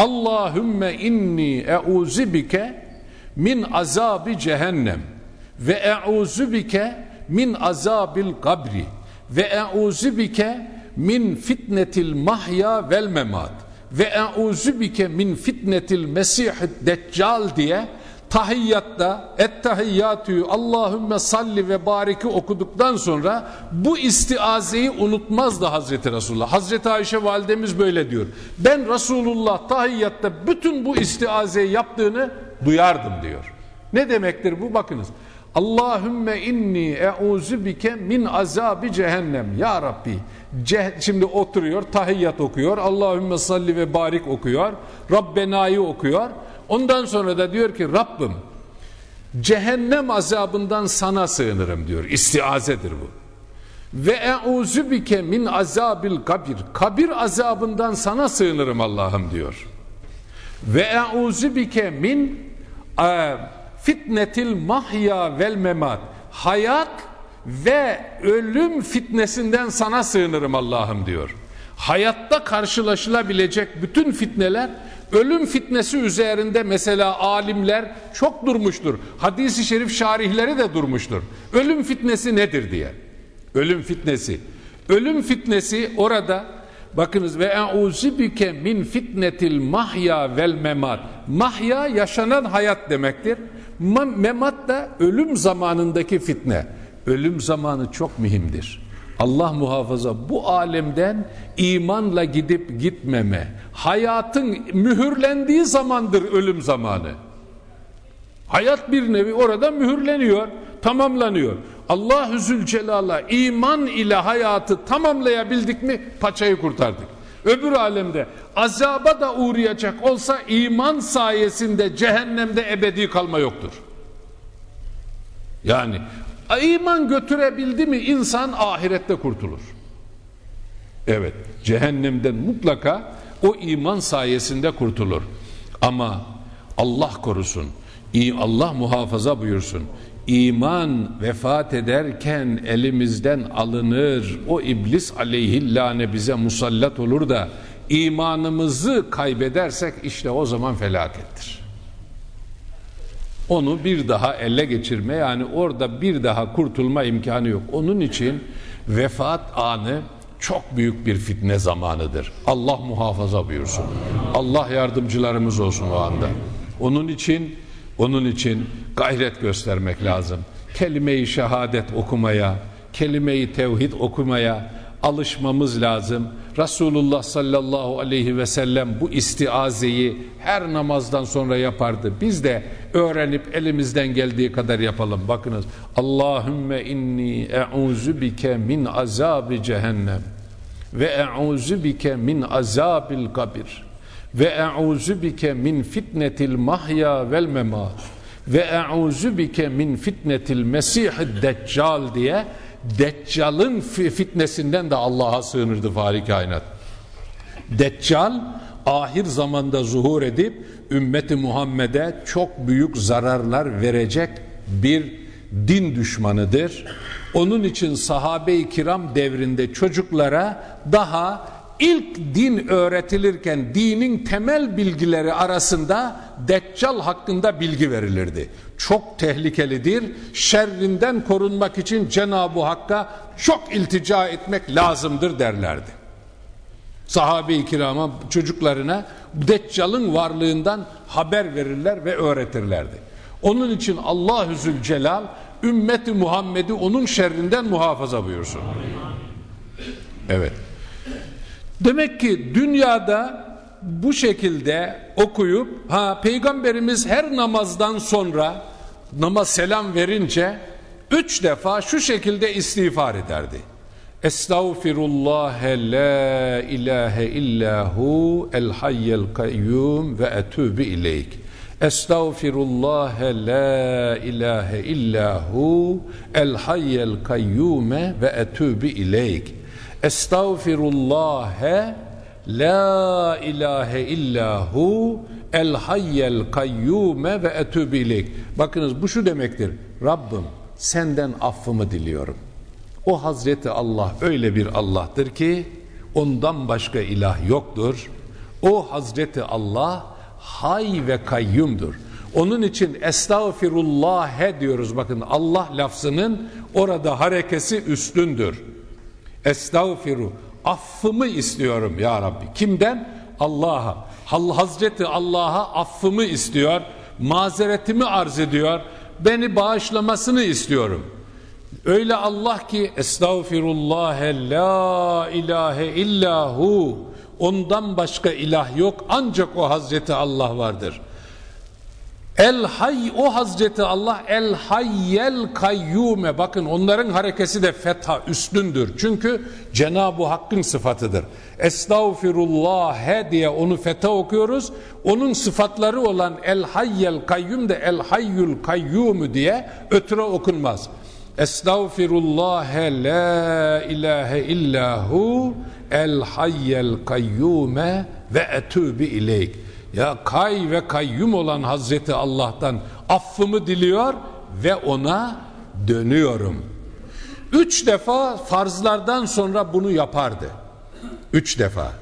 Allahümme inni euzibike min azabi cehennem ve euzubike min azabil kabri ve euzubike min fitnetil mahya vel memat ve euzubike min fitnetil mesihid deccal diye tahiyyatta ettehiyyatü Allahümme salli ve bariki okuduktan sonra bu istiazeyi unutmazdı Hazreti Resulullah. Hazreti Ayşe validemiz böyle diyor. Ben Resulullah tahiyyatta bütün bu istiazeyi yaptığını duyardım diyor. Ne demektir bu? Bakınız. Allahümme inni e'uzu bike min azabi cehennem. Ya Rabbi. Ceh şimdi oturuyor, tahiyyat okuyor. Allahümme salli ve barik okuyor. Rabbena'yı okuyor. Ondan sonra da diyor ki Rabbim cehennem azabından sana sığınırım diyor. İstiazedir bu. Ve e'uzu bike min azabil kabir. Kabir azabından sana sığınırım Allah'ım diyor. Ve e'uzu bike min e, fitnetil mahya vel memat. Hayat ve ölüm fitnesinden sana sığınırım Allah'ım diyor. Hayatta karşılaşılabilecek bütün fitneler Ölüm fitnesi üzerinde mesela alimler çok durmuştur. Hadis-i şerif şarihleri de durmuştur. Ölüm fitnesi nedir diye. Ölüm fitnesi. Ölüm fitnesi orada bakınız ve euzibike min fitnetil mahya vel memat. Mahya yaşanan hayat demektir. Memat da ölüm zamanındaki fitne. Ölüm zamanı çok mühimdir. Allah muhafaza bu alemden imanla gidip gitmeme, hayatın mühürlendiği zamandır ölüm zamanı. Hayat bir nevi orada mühürleniyor, tamamlanıyor. Allah Zülcelal'a iman ile hayatı tamamlayabildik mi paçayı kurtardık. Öbür alemde azaba da uğrayacak olsa iman sayesinde cehennemde ebedi kalma yoktur. Yani iman götürebildi mi insan ahirette kurtulur. Evet cehennemden mutlaka o iman sayesinde kurtulur. Ama Allah korusun, Allah muhafaza buyursun. İman vefat ederken elimizden alınır. O iblis aleyhillâne bize musallat olur da imanımızı kaybedersek işte o zaman felakettir onu bir daha ele geçirme yani orada bir daha kurtulma imkanı yok. Onun için vefat anı çok büyük bir fitne zamanıdır. Allah muhafaza buyursun. Allah yardımcılarımız olsun o anda. Onun için onun için gayret göstermek lazım. Kelime-i şehadet okumaya, kelime-i tevhid okumaya, alışmamız lazım. Resulullah sallallahu aleyhi ve sellem bu istiazeyi her namazdan sonra yapardı. Biz de öğrenip elimizden geldiği kadar yapalım. Bakınız. Allahümme inni e'uzu bike min azabi cehennem ve e'uzu bike min azabil kabir ve e'uzu bike min fitnetil mahya vel memat ve e'uzu bike min fitnetil mesihid deccal diye Deccal'ın fitnesinden de Allah'a sığınırdı Fahri Kainat. Deccal ahir zamanda zuhur edip ümmeti Muhammed'e çok büyük zararlar verecek bir din düşmanıdır. Onun için sahabe-i kiram devrinde çocuklara daha ilk din öğretilirken dinin temel bilgileri arasında Deccal hakkında bilgi verilirdi. Çok tehlikelidir. Şerrinden korunmak için Cenab-ı Hakk'a çok iltica etmek lazımdır derlerdi. Sahabe-i kirama çocuklarına Deccal'ın varlığından haber verirler ve öğretirlerdi. Onun için Allahü Zülcelal ümmeti Muhammed'i onun şerrinden muhafaza buyursun. Evet. Demek ki dünyada bu şekilde okuyup ha peygamberimiz her namazdan sonra namaz selam verince üç defa şu şekilde istiğfar ederdi. Estağfirullah la ilahe illahu el hayyel kayyum ve etûbü ileyk. Estağfirullah la ilahe illahu el hayyel kayyume ve etûbü ileyk. Estağfirullâhe La ilahe illahu el hayyel kayyume ve etûbü ileyk. Bakınız bu şu demektir. Rabbim senden affımı diliyorum. O Hazreti Allah öyle bir Allah'tır ki ondan başka ilah yoktur. O Hazreti Allah hay ve kayyumdur. Onun için estağfirullah'e diyoruz bakın Allah lafzının orada harekesi üstündür. Estağfiru affımı istiyorum ya Rabbi. Kimden? Allah'a. Hazreti Allah'a affımı istiyor. Mazeretimi arz ediyor. Beni bağışlamasını istiyorum. Öyle Allah ki estağfirullah la ilahe illahu ondan başka ilah yok ancak o Hazreti Allah vardır. El hay o Hazreti Allah el hayyel kayyume bakın onların harekesi de fetha üstündür. Çünkü Cenab-ı Hakk'ın sıfatıdır. Estağfirullah diye onu fetha okuyoruz. Onun sıfatları olan el hayyel kayyum de el hayyul kayyumu diye ötüre okunmaz. Estağfirullah la ilahe illahu el hayyel kayyume ve etûbi ileyk. Ya kay ve kayyum olan Hazreti Allah'tan affımı diliyor ve ona dönüyorum. Üç defa farzlardan sonra bunu yapardı. Üç defa.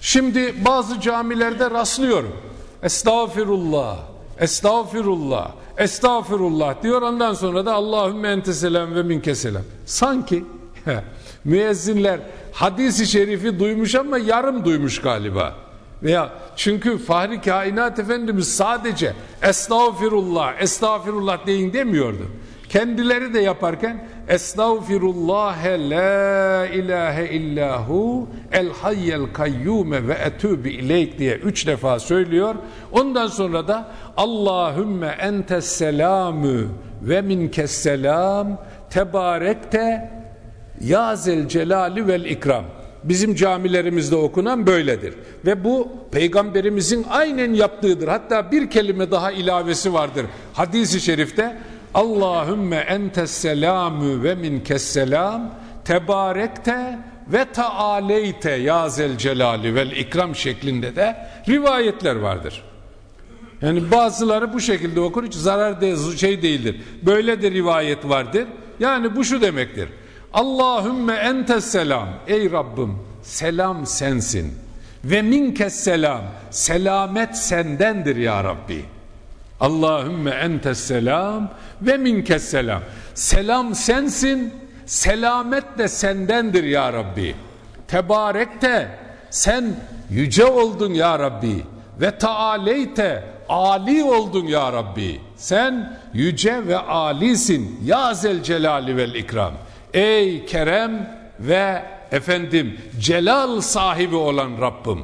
Şimdi bazı camilerde rastlıyorum. Estağfirullah, estağfirullah, estağfirullah diyor. Ondan sonra da Allahümme ente selam ve minke selam. Sanki (laughs) müezzinler hadisi şerifi duymuş ama yarım duymuş galiba. Veya çünkü Fahri Kainat Efendimiz sadece estağfirullah, estağfirullah deyin demiyordu. Kendileri de yaparken Estağfirullahe la ilahe illahu el hayyel kayyume ve etûbü ileyk diye üç defa söylüyor. Ondan sonra da Allahümme entes selamü ve minkes selam tebarekte ya zel celali vel ikram. Bizim camilerimizde okunan böyledir. Ve bu peygamberimizin aynen yaptığıdır. Hatta bir kelime daha ilavesi vardır. Hadis-i şerifte Allahümme entes selamü ve minkes selam tebarekte ve taaleyte ya zel celali vel ikram şeklinde de rivayetler vardır. Yani bazıları bu şekilde okur hiç zarar de, şey değildir. Böyle de rivayet vardır. Yani bu şu demektir. Allahümme entes selam. Ey Rabbim selam sensin. Ve minkes selam. Selamet sendendir ya Rabbi. Allahümme entes selam ve minkes selam. Selam sensin, selamet de sendendir ya Rabbi. Tebarek de sen yüce oldun ya Rabbi. Ve taaleyte ali oldun ya Rabbi. Sen yüce ve alisin ya zel celali vel ikram. Ey kerem ve efendim celal sahibi olan Rabbim.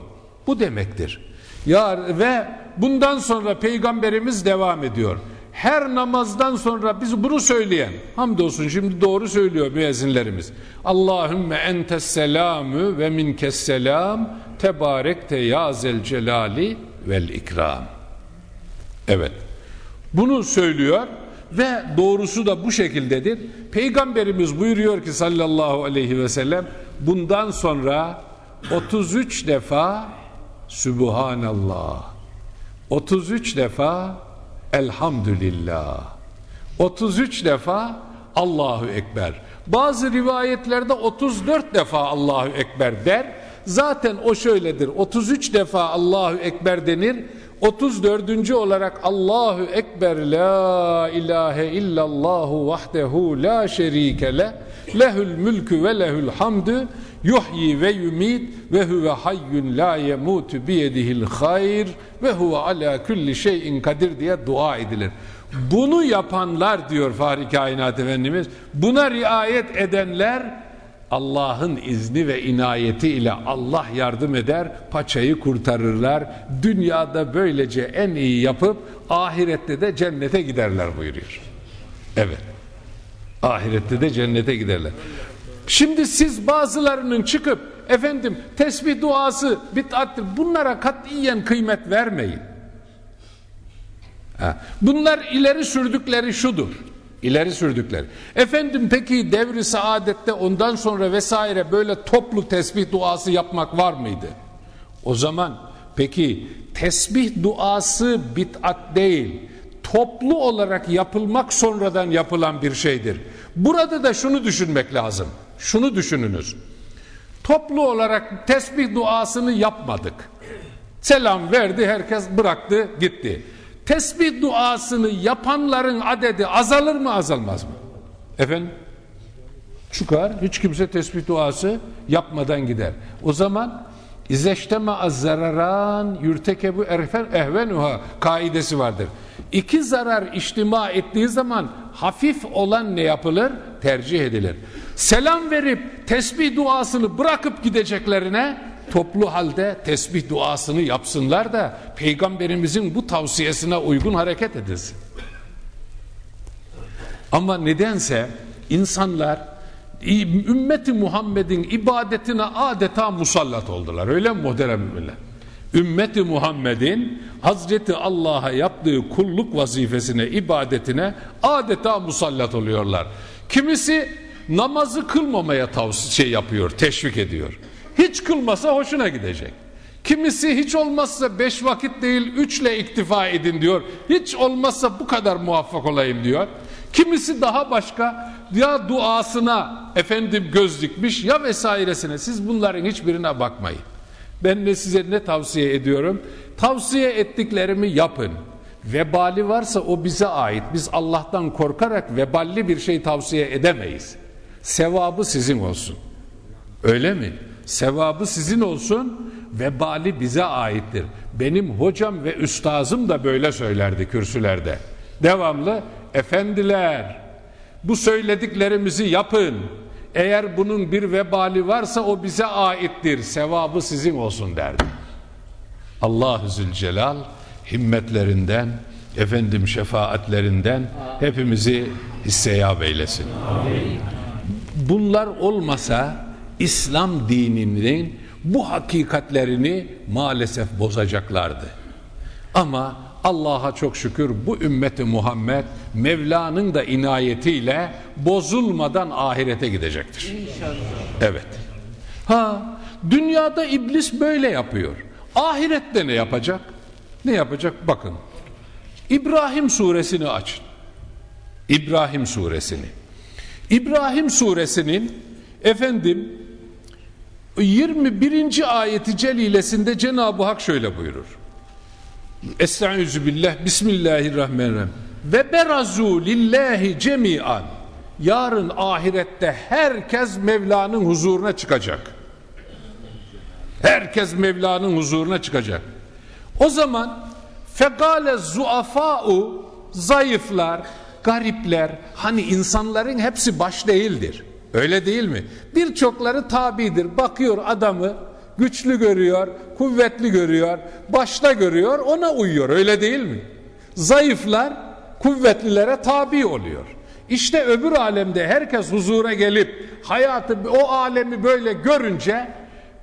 Bu demektir. Ya ve bundan sonra peygamberimiz devam ediyor. Her namazdan sonra biz bunu söyleyen, hamdolsun şimdi doğru söylüyor müezzinlerimiz. Allahümme entes selamü ve minkes selam tebarekte ya zel celali vel ikram. Evet. Bunu söylüyor ve doğrusu da bu şekildedir. Peygamberimiz buyuruyor ki sallallahu aleyhi ve sellem bundan sonra 33 defa Sübhanallah 33 defa Elhamdülillah 33 defa Allahu Ekber. Bazı rivayetlerde 34 defa Allahu Ekber der. Zaten o şöyledir 33 defa Allahu Ekber denir 34. olarak Allahu Ekber la ilahe illallahu vahdehu la şerike le lehül mülkü ve lehül hamdü yuhyi ve yumit ve huve hayyun la yemutu biyedihil hayr ve huve ala kulli şeyin kadir diye dua edilir. Bunu yapanlar diyor Fahri Kainat Efendimiz buna riayet edenler Allah'ın izni ve inayeti ile Allah yardım eder, paçayı kurtarırlar. Dünyada böylece en iyi yapıp ahirette de cennete giderler buyuruyor. Evet. Ahirette de cennete giderler. Şimdi siz bazılarının çıkıp efendim tesbih duası bid'attir bunlara katiyen kıymet vermeyin. Ha. Bunlar ileri sürdükleri şudur. İleri sürdükleri. Efendim peki devri saadette ondan sonra vesaire böyle toplu tesbih duası yapmak var mıydı? O zaman peki tesbih duası bid'at değil toplu olarak yapılmak sonradan yapılan bir şeydir. Burada da şunu düşünmek lazım. Şunu düşününüz. Toplu olarak tesbih duasını yapmadık. Selam verdi herkes bıraktı gitti tesbih duasını yapanların adedi azalır mı azalmaz mı? Efendim? Çıkar. Hiç kimse tesbih duası yapmadan gider. O zaman İzeşteme azzararan yürtekebu erfen ehvenuha kaidesi vardır. İki zarar içtima ettiği zaman hafif olan ne yapılır? Tercih edilir. Selam verip tesbih duasını bırakıp gideceklerine toplu halde tesbih duasını yapsınlar da peygamberimizin bu tavsiyesine uygun hareket edilsin. Ama nedense insanlar ümmeti Muhammed'in ibadetine adeta musallat oldular. Öyle mi muhterem müminler? Ümmeti Muhammed'in Hazreti Allah'a yaptığı kulluk vazifesine, ibadetine adeta musallat oluyorlar. Kimisi namazı kılmamaya tavsiye şey yapıyor, teşvik ediyor. Hiç kılmasa hoşuna gidecek. Kimisi hiç olmazsa beş vakit değil üçle iktifa edin diyor. Hiç olmazsa bu kadar muvaffak olayım diyor. Kimisi daha başka ya duasına efendim göz dikmiş ya vesairesine. Siz bunların hiçbirine bakmayın. Ben de size ne tavsiye ediyorum? Tavsiye ettiklerimi yapın. Vebali varsa o bize ait. Biz Allah'tan korkarak veballi bir şey tavsiye edemeyiz. Sevabı sizin olsun. Öyle mi? Sevabı sizin olsun, vebali bize aittir. Benim hocam ve üstazım da böyle söylerdi kürsülerde. Devamlı, efendiler, Bu söylediklerimizi yapın. Eğer bunun bir vebali varsa o bize aittir. Sevabı sizin olsun derdi. Allah-u Zülcelal himmetlerinden, efendim şefaatlerinden hepimizi hisseyab eylesin. Bunlar olmasa İslam dininin bu hakikatlerini maalesef bozacaklardı. Ama Allah'a çok şükür bu ümmeti Muhammed Mevla'nın da inayetiyle bozulmadan ahirete gidecektir. İnşallah. Evet. Ha, dünyada iblis böyle yapıyor. Ahirette ne yapacak? Ne yapacak? Bakın. İbrahim suresini açın. İbrahim suresini. İbrahim suresinin efendim 21. ayeti celilesinde Cenab-ı Hak şöyle buyurur. Estaizu billah Bismillahirrahmanirrahim. Ve berazu lillahi cemi'an. Yarın ahirette herkes Mevla'nın huzuruna çıkacak. Herkes Mevla'nın huzuruna çıkacak. O zaman fegale zuafa'u zayıflar, garipler, hani insanların hepsi baş değildir. Öyle değil mi? Birçokları tabidir. Bakıyor adamı güçlü görüyor, kuvvetli görüyor, başta görüyor, ona uyuyor. Öyle değil mi? Zayıflar kuvvetlilere tabi oluyor. İşte öbür alemde herkes huzura gelip hayatı o alemi böyle görünce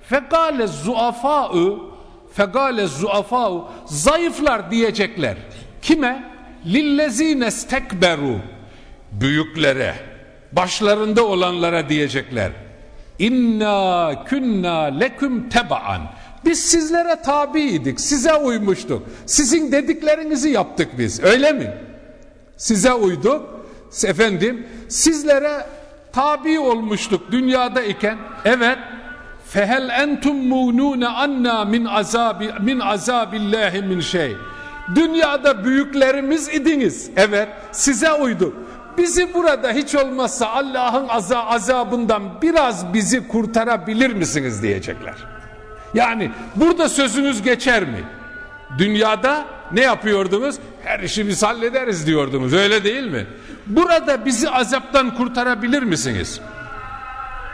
fekale zuafa'u fekale zuafa'u zayıflar diyecekler. Kime? Lillezine stekberu büyüklere başlarında olanlara diyecekler. İnna kunna leküm tebaan. Biz sizlere tabiydik, size uymuştuk. Sizin dediklerinizi yaptık biz, öyle mi? Size uyduk. Efendim, sizlere tabi olmuştuk dünyada iken. Evet. Fehel entum munune anna min azabi min azabillahi min şey. Dünyada büyüklerimiz idiniz. Evet, size uyduk bizi burada hiç olmazsa Allah'ın azabından biraz bizi kurtarabilir misiniz diyecekler. Yani burada sözünüz geçer mi? Dünyada ne yapıyordunuz? Her işi biz hallederiz diyordunuz öyle değil mi? Burada bizi azaptan kurtarabilir misiniz?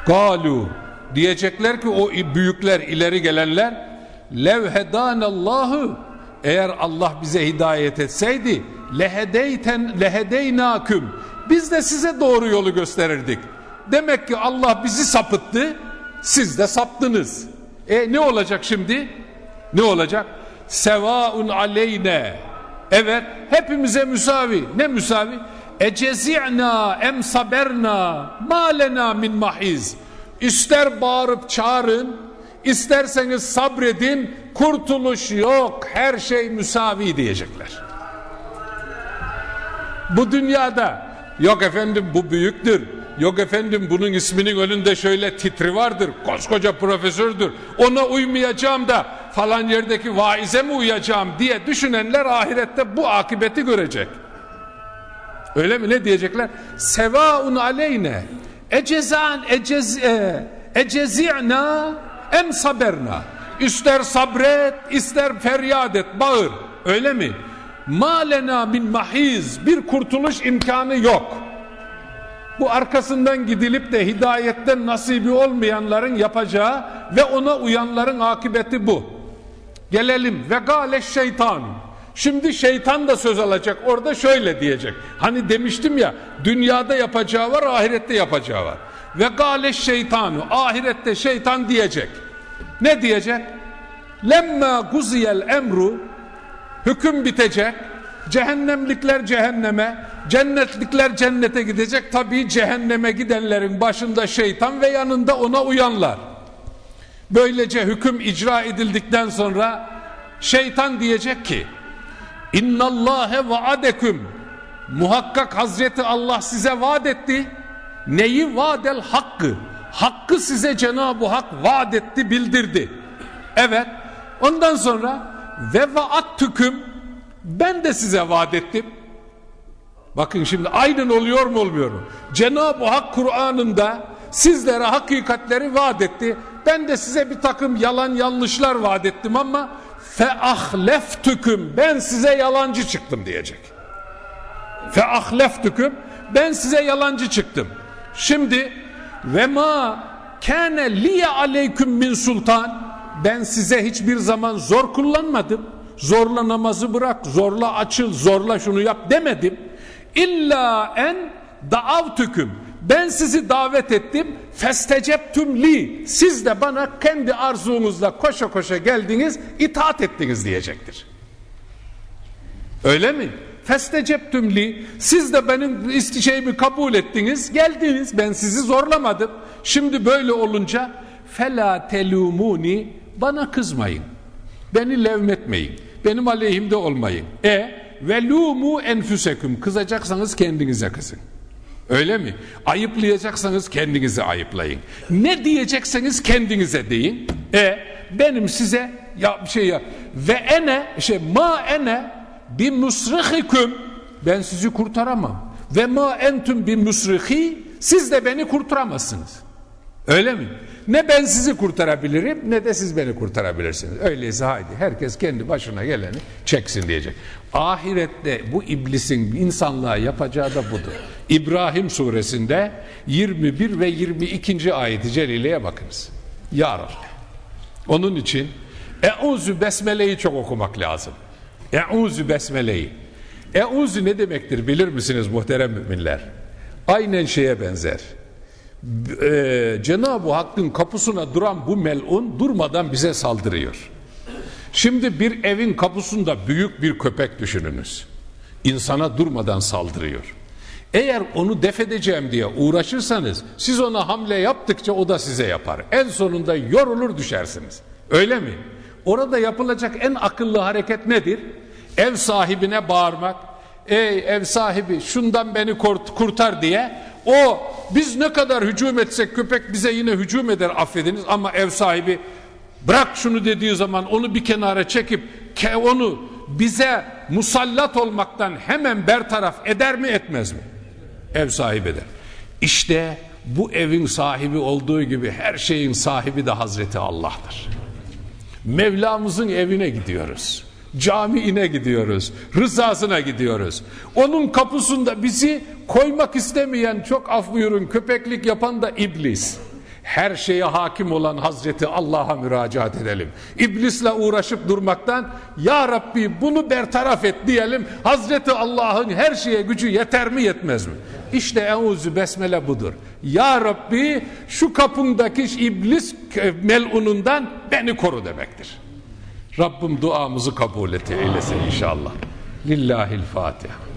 Galu diyecekler ki o büyükler ileri gelenler levhedanallahu eğer Allah bize hidayet etseydi lehedeyten lehedeynaküm biz de size doğru yolu gösterirdik. Demek ki Allah bizi sapıttı, siz de saptınız. E ne olacak şimdi? Ne olacak? Sevaun aleyne. Evet, hepimize müsavi. Ne müsavi? Ecezi'na em saberna malena min mahiz. İster bağırıp çağırın, isterseniz sabredin, kurtuluş yok, her şey müsavi diyecekler. Bu dünyada Yok efendim bu büyüktür. Yok efendim bunun isminin önünde şöyle titri vardır. Koskoca profesördür. Ona uymayacağım da falan yerdeki vaize mi uyacağım diye düşünenler ahirette bu akıbeti görecek. Öyle mi ne diyecekler? Sevaun aleyne ecezan ecez e, ecezi'na em saberna. İster sabret, ister feryat et, bağır. Öyle mi? Malena min mahiz bir kurtuluş imkanı yok. Bu arkasından gidilip de hidayetten nasibi olmayanların yapacağı ve ona uyanların akıbeti bu. Gelelim ve gale şeytan. Şimdi şeytan da söz alacak orada şöyle diyecek. Hani demiştim ya dünyada yapacağı var ahirette yapacağı var. Ve gale şeytanu ahirette şeytan diyecek. Ne diyecek? Lemma guziyel emru hüküm bitecek. Cehennemlikler cehenneme, cennetlikler cennete gidecek. Tabii cehenneme gidenlerin başında şeytan ve yanında ona uyanlar. Böylece hüküm icra edildikten sonra şeytan diyecek ki İnnallâhe vaadeküm Muhakkak Hazreti Allah size vaat etti. Neyi vadel hakkı? Hakkı size Cenab-ı Hak vaat etti, bildirdi. Evet. Ondan sonra ve vaattüküm ben de size vaat ettim. Bakın şimdi aynen oluyor mu olmuyor mu? Cenab-ı Hak Kur'an'ında sizlere hakikatleri vaat etti. Ben de size bir takım yalan yanlışlar vaat ettim ama fe ahleftüküm ben size yalancı çıktım diyecek. Fe ahleftüküm ben size yalancı çıktım. Şimdi ve ma kâne liye aleyküm min sultan ben size hiçbir zaman zor kullanmadım. Zorla namazı bırak, zorla açıl, zorla şunu yap demedim. İlla en daavtüküm. Ben sizi davet ettim. Festeceptüm li. Siz de bana kendi arzunuzla koşa koşa geldiniz itaat ettiniz diyecektir. Öyle mi? Festeceptüm li. Siz de benim istişeğimi kabul ettiniz geldiniz. Ben sizi zorlamadım. Şimdi böyle olunca fela telumuni bana kızmayın beni levmetmeyin benim aleyhimde olmayın e velumu enfüseküm kızacaksanız kendinize kızın Öyle mi? Ayıplayacaksanız kendinizi ayıplayın. Ne diyecekseniz kendinize deyin. E benim size ya bir şey ya ve ene şey ma ene bi musrihiküm ben sizi kurtaramam. Ve ma entüm bi musrihi siz de beni kurtaramazsınız. Öyle mi? Ne ben sizi kurtarabilirim ne de siz beni kurtarabilirsiniz. Öyleyse haydi herkes kendi başına geleni çeksin diyecek. Ahirette bu iblisin insanlığa yapacağı da budur. İbrahim suresinde 21 ve 22. ayeti celileye bakınız. Ya Rabbi. Onun için Eûzü Besmele'yi çok okumak lazım. Eûzü Besmele'yi. Eûzü ne demektir bilir misiniz muhterem müminler? Aynen şeye benzer e, Cenab-ı Hakk'ın kapısına duran bu melun durmadan bize saldırıyor. Şimdi bir evin kapısında büyük bir köpek düşününüz. İnsana durmadan saldırıyor. Eğer onu def edeceğim diye uğraşırsanız siz ona hamle yaptıkça o da size yapar. En sonunda yorulur düşersiniz. Öyle mi? Orada yapılacak en akıllı hareket nedir? Ev sahibine bağırmak. Ey ev sahibi şundan beni kurtar diye o biz ne kadar hücum etsek köpek bize yine hücum eder affediniz ama ev sahibi bırak şunu dediği zaman onu bir kenara çekip ke onu bize musallat olmaktan hemen bertaraf eder mi etmez mi? Ev sahibi eder. İşte bu evin sahibi olduğu gibi her şeyin sahibi de Hazreti Allah'tır. Mevlamızın evine gidiyoruz. Camiine gidiyoruz. Rızasına gidiyoruz. Onun kapısında bizi koymak istemeyen çok af buyurun köpeklik yapan da iblis. Her şeye hakim olan Hazreti Allah'a müracaat edelim. İblisle uğraşıp durmaktan Ya Rabbi bunu bertaraf et diyelim. Hazreti Allah'ın her şeye gücü yeter mi yetmez mi? İşte Eûzü Besmele budur. Ya Rabbi şu kapındaki iblis melunundan beni koru demektir. Rabbim duamızı kabul et eylesin inşallah. Lillahil Fatiha.